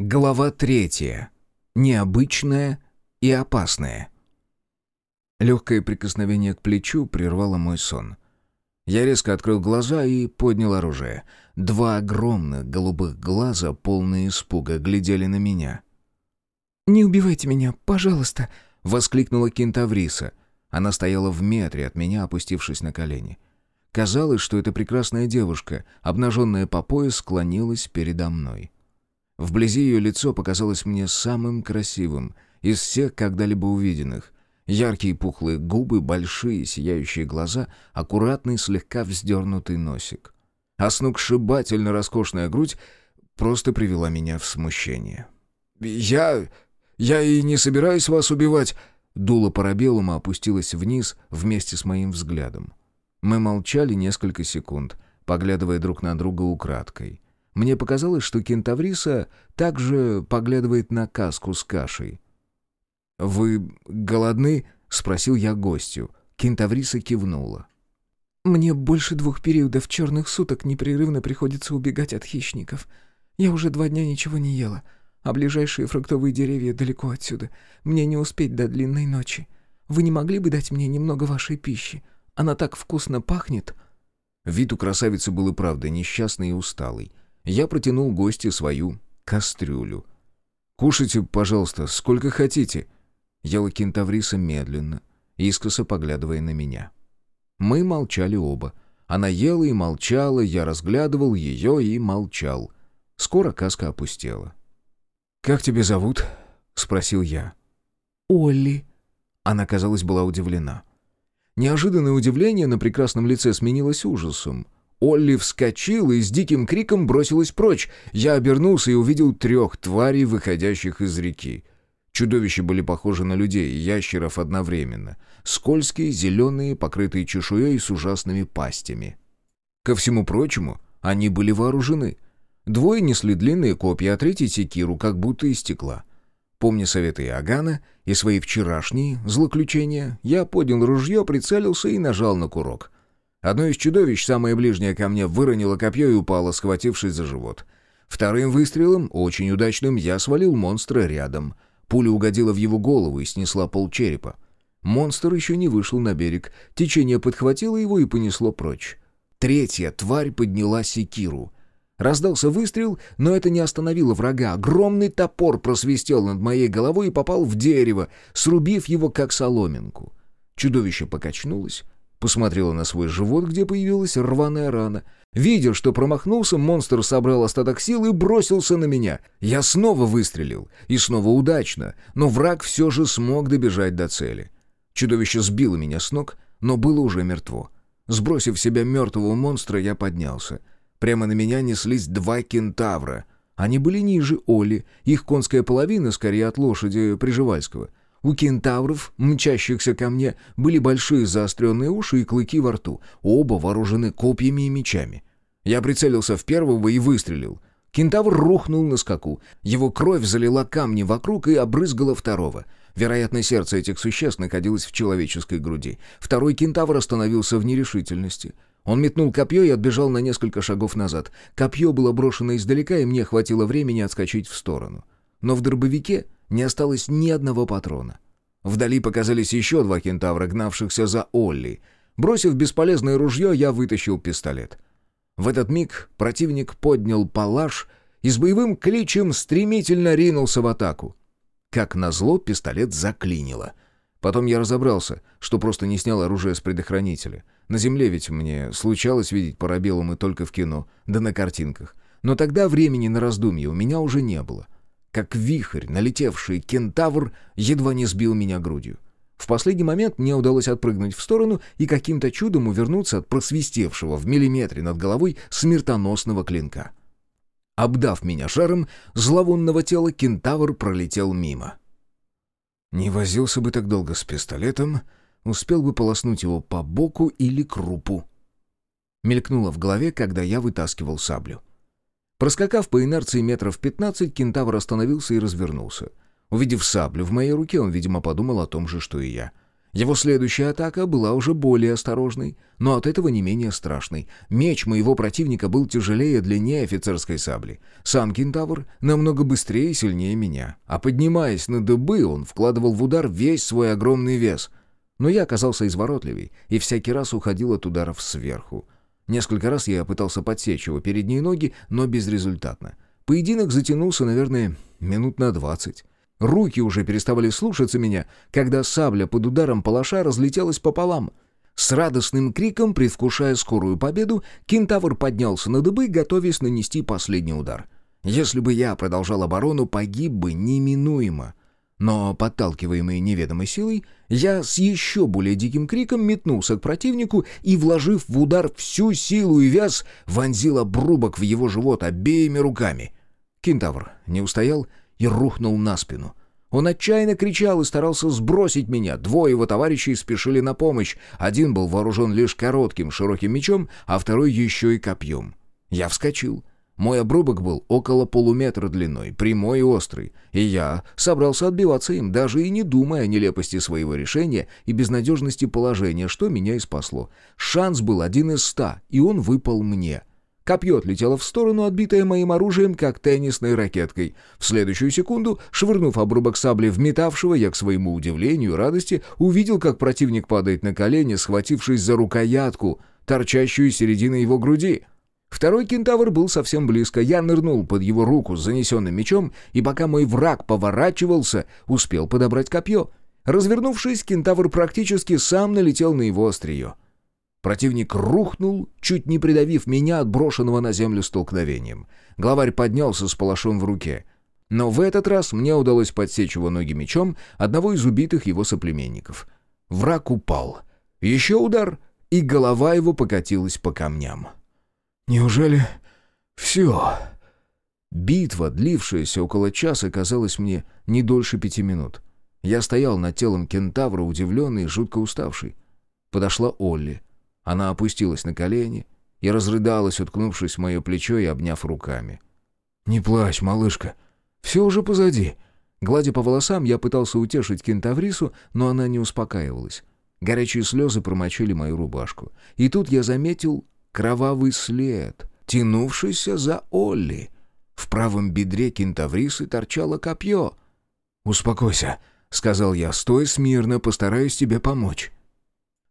Глава третья. Необычное и опасное. Легкое прикосновение к плечу прервало мой сон. Я резко открыл глаза и поднял оружие. Два огромных голубых глаза, полные испуга, глядели на меня. «Не убивайте меня, пожалуйста!» — воскликнула кентавриса. Она стояла в метре от меня, опустившись на колени. Казалось, что эта прекрасная девушка, обнаженная по пояс, склонилась передо мной. Вблизи ее лицо показалось мне самым красивым из всех когда-либо увиденных. Яркие пухлые губы, большие сияющие глаза, аккуратный слегка вздернутый носик. А сногсшибательно роскошная грудь просто привела меня в смущение. «Я... я и не собираюсь вас убивать!» Дуло парабеллума опустилось вниз вместе с моим взглядом. Мы молчали несколько секунд, поглядывая друг на друга украдкой — мне показалось, что кентавриса также поглядывает на каску с кашей. «Вы голодны?» — спросил я гостю. Кентавриса кивнула. «Мне больше двух периодов черных суток непрерывно приходится убегать от хищников. Я уже два дня ничего не ела, а ближайшие фруктовые деревья далеко отсюда. Мне не успеть до длинной ночи. Вы не могли бы дать мне немного вашей пищи? Она так вкусно пахнет». Вид у красавицы был и правда несчастный и усталый. Я протянул гости свою кастрюлю. «Кушайте, пожалуйста, сколько хотите». Ела кентавриса медленно, искоса поглядывая на меня. Мы молчали оба. Она ела и молчала, я разглядывал ее и молчал. Скоро каска опустела. «Как тебя зовут?» — спросил я. «Олли». Она, казалось, была удивлена. Неожиданное удивление на прекрасном лице сменилось ужасом. Олли вскочила и с диким криком бросилась прочь. Я обернулся и увидел трех тварей, выходящих из реки. Чудовища были похожи на людей и ящеров одновременно. Скользкие, зеленые, покрытые чешуей с ужасными пастями. Ко всему прочему, они были вооружены. Двое несли длинные копья, а третий — секиру, как будто из стекла. Помня советы Иоганна и свои вчерашние злоключения, я поднял ружье, прицелился и нажал на курок — Одно из чудовищ, самое ближнее ко мне, выронило копье и упало, схватившись за живот. Вторым выстрелом, очень удачным, я свалил монстра рядом. Пуля угодила в его голову и снесла полчерепа. Монстр еще не вышел на берег. Течение подхватило его и понесло прочь. Третья тварь подняла секиру. Раздался выстрел, но это не остановило врага. Огромный топор просвистел над моей головой и попал в дерево, срубив его как соломинку. Чудовище покачнулось, Посмотрела на свой живот, где появилась рваная рана. Видя, что промахнулся, монстр собрал остаток сил и бросился на меня. Я снова выстрелил. И снова удачно. Но враг все же смог добежать до цели. Чудовище сбило меня с ног, но было уже мертво. Сбросив себя мертвого монстра, я поднялся. Прямо на меня неслись два кентавра. Они были ниже Оли, их конская половина скорее от лошади Приживальского. У кентавров, мчащихся ко мне, были большие заостренные уши и клыки во рту, оба вооружены копьями и мечами. Я прицелился в первого и выстрелил. Кентавр рухнул на скаку. Его кровь залила камни вокруг и обрызгала второго. Вероятно, сердце этих существ находилось в человеческой груди. Второй кентавр остановился в нерешительности. Он метнул копье и отбежал на несколько шагов назад. Копье было брошено издалека, и мне хватило времени отскочить в сторону. Но в дробовике не осталось ни одного патрона. Вдали показались еще два кентавра, гнавшихся за Олли. Бросив бесполезное ружье, я вытащил пистолет. В этот миг противник поднял палаш и с боевым кличем стремительно ринулся в атаку. Как назло, пистолет заклинило. Потом я разобрался, что просто не снял оружие с предохранителя. На земле ведь мне случалось видеть парабеллумы только в кино, да на картинках. Но тогда времени на раздумье у меня уже не было — как вихрь, налетевший кентавр, едва не сбил меня грудью. В последний момент мне удалось отпрыгнуть в сторону и каким-то чудом увернуться от просвистевшего в миллиметре над головой смертоносного клинка. Обдав меня шаром, зловонного тела кентавр пролетел мимо. Не возился бы так долго с пистолетом, успел бы полоснуть его по боку или крупу. Мелькнуло в голове, когда я вытаскивал саблю. Проскакав по инерции метров пятнадцать, кентавр остановился и развернулся. Увидев саблю в моей руке, он, видимо, подумал о том же, что и я. Его следующая атака была уже более осторожной, но от этого не менее страшной. Меч моего противника был тяжелее длиннее офицерской сабли. Сам кентавр намного быстрее и сильнее меня. А поднимаясь на дыбы, он вкладывал в удар весь свой огромный вес. Но я оказался изворотливей и всякий раз уходил от ударов сверху. Несколько раз я пытался подсечь его передние ноги, но безрезультатно. Поединок затянулся, наверное, минут на двадцать. Руки уже переставали слушаться меня, когда сабля под ударом палаша разлетелась пополам. С радостным криком, предвкушая скорую победу, кентавр поднялся на дыбы, готовясь нанести последний удар. Если бы я продолжал оборону, погиб бы неминуемо. Но, подталкиваемый неведомой силой, я с еще более диким криком метнулся к противнику и, вложив в удар всю силу и вес, вонзил обрубок в его живот обеими руками. Кентавр не устоял и рухнул на спину. Он отчаянно кричал и старался сбросить меня. Двое его товарищей спешили на помощь. Один был вооружен лишь коротким широким мечом, а второй еще и копьем. Я вскочил. Мой обрубок был около полуметра длиной, прямой и острый, и я собрался отбиваться им, даже и не думая о нелепости своего решения и безнадежности положения, что меня и спасло. Шанс был один из ста, и он выпал мне. Копье отлетело в сторону, отбитое моим оружием, как теннисной ракеткой. В следующую секунду, швырнув обрубок сабли в метавшего, я, к своему удивлению и радости, увидел, как противник падает на колени, схватившись за рукоятку, торчащую из середины его груди. Второй кентавр был совсем близко. Я нырнул под его руку с занесенным мечом, и пока мой враг поворачивался, успел подобрать копье. Развернувшись, кентавр практически сам налетел на его острие. Противник рухнул, чуть не придавив меня от брошенного на землю столкновением. Главарь поднялся с палашом в руке. Но в этот раз мне удалось подсечь его ноги мечом одного из убитых его соплеменников. Враг упал. Еще удар, и голова его покатилась по камням. «Неужели все?» Битва, длившаяся около часа, казалась мне не дольше пяти минут. Я стоял над телом кентавра, удивленный и жутко уставший. Подошла Олли. Она опустилась на колени и разрыдалась, уткнувшись в мое плечо и обняв руками. «Не плачь, малышка. Все уже позади». Гладя по волосам, я пытался утешить кентаврису, но она не успокаивалась. Горячие слезы промочили мою рубашку. И тут я заметил кровавый след, тянувшийся за Олли. В правом бедре кентаврисы торчало копье. «Успокойся», — сказал я, — «стой смирно, постараюсь тебе помочь».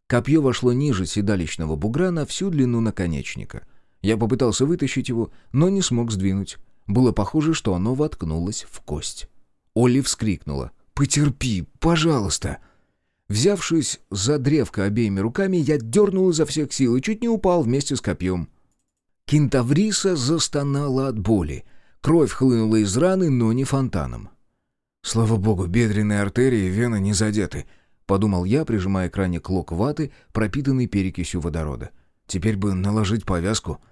Копье вошло ниже седалищного бугра на всю длину наконечника. Я попытался вытащить его, но не смог сдвинуть. Было похоже, что оно воткнулось в кость. Олли вскрикнула. «Потерпи, пожалуйста!» Взявшись за древко обеими руками, я дернул изо всех сил и чуть не упал вместе с копьем. Кентавриса застонала от боли. Кровь хлынула из раны, но не фонтаном. Слава богу, бедренные артерии и вены не задеты — Подумал я, прижимая к ране клок ваты, пропитанный перекисью водорода. Теперь бы наложить повязку.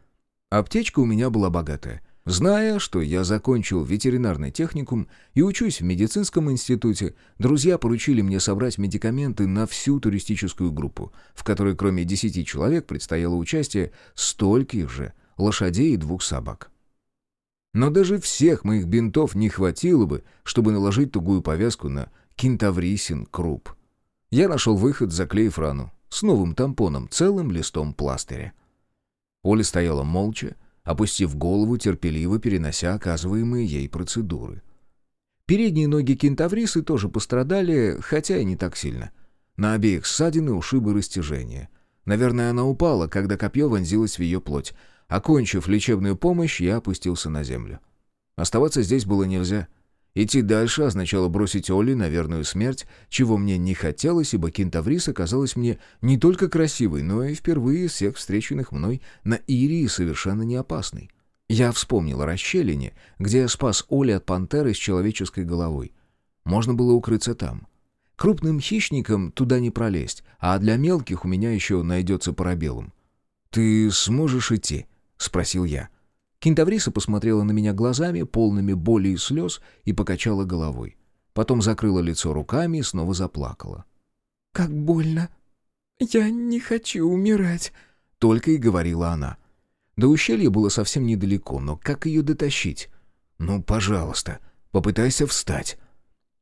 Аптечка у меня была богатая. Зная, что я закончил ветеринарный техникум и учусь в медицинском институте, друзья поручили мне собрать медикаменты на всю туристическую группу, в которой кроме десяти человек предстояло участие стольких же лошадей и двух собак. Но даже всех моих бинтов не хватило бы, чтобы наложить тугую повязку на кентаврисин круп. Я нашел выход, заклеив рану, с новым тампоном, целым листом пластыря. Оля стояла молча, опустив голову, терпеливо перенося оказываемые ей процедуры. Передние ноги кентаврисы тоже пострадали, хотя и не так сильно. На обеих ссадины, ушибы, растяжения. Наверное, она упала, когда копье вонзилось в ее плоть. Окончив лечебную помощь, я опустился на землю. Оставаться здесь было нельзя. Идти дальше означало бросить Олли на верную смерть, чего мне не хотелось, ибо Кентаврис оказалась мне не только красивой, но и впервые из всех встреченных мной на Ирии совершенно не опасной. Я вспомнил о расщелине, где я спас Оли от пантеры с человеческой головой. Можно было укрыться там. Крупным хищникам туда не пролезть, а для мелких у меня еще найдется парабеллум. «Ты сможешь идти?» — спросил я. Кентавриса посмотрела на меня глазами, полными боли и слез, и покачала головой. Потом закрыла лицо руками и снова заплакала. «Как больно! Я не хочу умирать!» — только и говорила она. До ущелья было совсем недалеко, но как ее дотащить? «Ну, пожалуйста, попытайся встать!»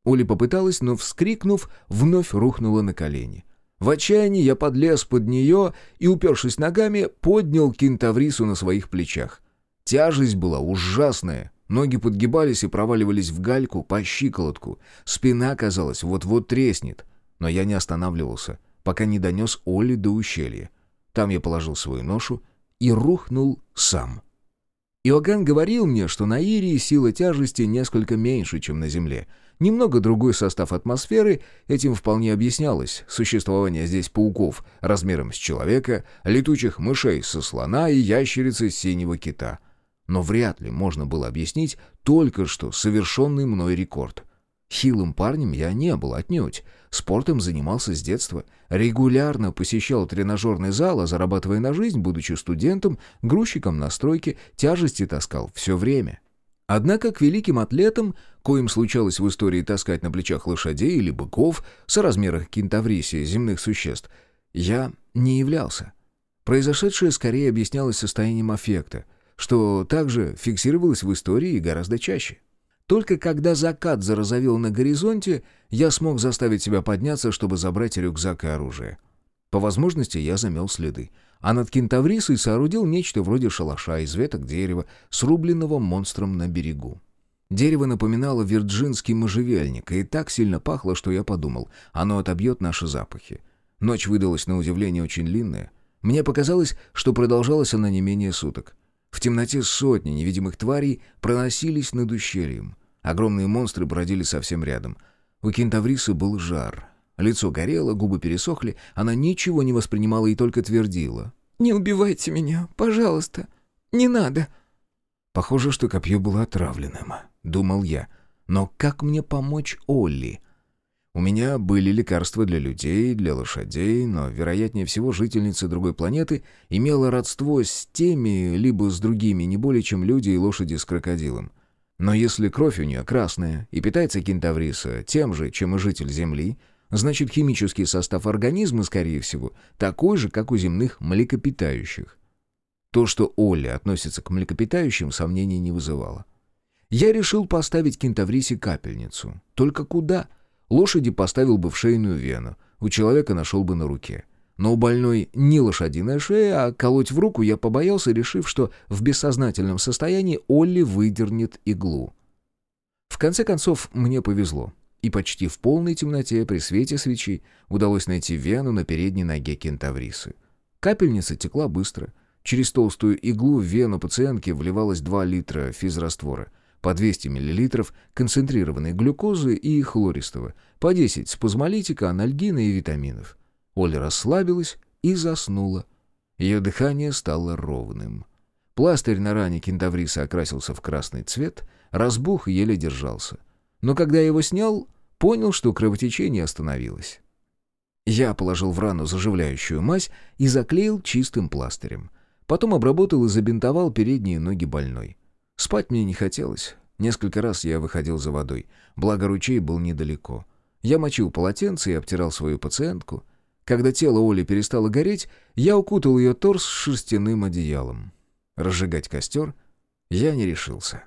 Оля попыталась, но, вскрикнув, вновь рухнула на колени — В отчаянии я подлез под нее и, упершись ногами, поднял кентаврису на своих плечах. Тяжесть была ужасная. Ноги подгибались и проваливались в гальку по щиколотку. Спина, казалось, вот-вот треснет. Но я не останавливался, пока не донес Олли до ущелья. Там я положил свою ношу и рухнул сам. Иоганн говорил мне, что на Ирии сила тяжести несколько меньше, чем на Земле. Немного другой состав атмосферы, этим вполне объяснялось существование здесь пауков размером с человека, летучих мышей со слона и ящерицы синего кита. Но вряд ли можно было объяснить только что совершенный мной рекорд. Хилым парнем я не был отнюдь. Спортом занимался с детства. Регулярно посещал тренажерный зал, а зарабатывая на жизнь, будучи студентом, грузчиком на стройке, тяжести таскал все время. Однако к великим атлетам, коим случалось в истории таскать на плечах лошадей или быков со размерах кентаврисии земных существ, я не являлся. Произошедшее скорее объяснялось состоянием аффекта, что также фиксировалось в истории гораздо чаще. Только когда закат зарозовел на горизонте, я смог заставить себя подняться, чтобы забрать рюкзак и оружие. По возможности я замел следы, а над кентаврисой соорудил нечто вроде шалаша из веток дерева, срубленного монстром на берегу. Дерево напоминало вирджинский можжевельник и так сильно пахло, что я подумал, оно отобьет наши запахи. Ночь выдалась на удивление очень длинная. Мне показалось, что продолжалась она не менее суток. Темноте сотни невидимых тварей проносились над ущельем. Огромные монстры бродили совсем рядом. У кентаврисы был жар. Лицо горело, губы пересохли, она ничего не воспринимала и только твердила. «Не убивайте меня, пожалуйста, не надо». Похоже, что копье было отравленным, думал я. Но как мне помочь Олли? У меня были лекарства для людей, для лошадей, но, вероятнее всего, жительница другой планеты имела родство с теми, либо с другими, не более чем люди и лошади с крокодилом. Но если кровь у нее красная и питается кентавриса тем же, чем и житель Земли, значит химический состав организма, скорее всего, такой же, как у земных млекопитающих. То, что Оля относится к млекопитающим, сомнений не вызывало. Я решил поставить кентаврисе капельницу. Только куда? Лошади поставил бы в шейную вену, у человека нашел бы на руке. Но у больной не лошадиная шея, а колоть в руку я побоялся, решив, что в бессознательном состоянии Олли выдернет иглу. В конце концов, мне повезло. И почти в полной темноте при свете свечи удалось найти вену на передней ноге кентаврисы. Капельница текла быстро. Через толстую иглу в вену пациентки вливалось 2 литра физраствора — по 200 мл концентрированной глюкозы и хлористого, по 10 спазмолитика, анальгина и витаминов. Оля расслабилась и заснула. Ее дыхание стало ровным. Пластырь на ране кентавриса окрасился в красный цвет, разбух и еле держался. Но когда я его снял, понял, что кровотечение остановилось. Я положил в рану заживляющую мазь и заклеил чистым пластырем. Потом обработал и забинтовал передние ноги больной. Спать мне не хотелось. Несколько раз я выходил за водой, благо ручей был недалеко. Я мочил полотенце и обтирал свою пациентку. Когда тело Оли перестало гореть, я укутал ее торс шерстяным одеялом. Разжигать костер я не решился.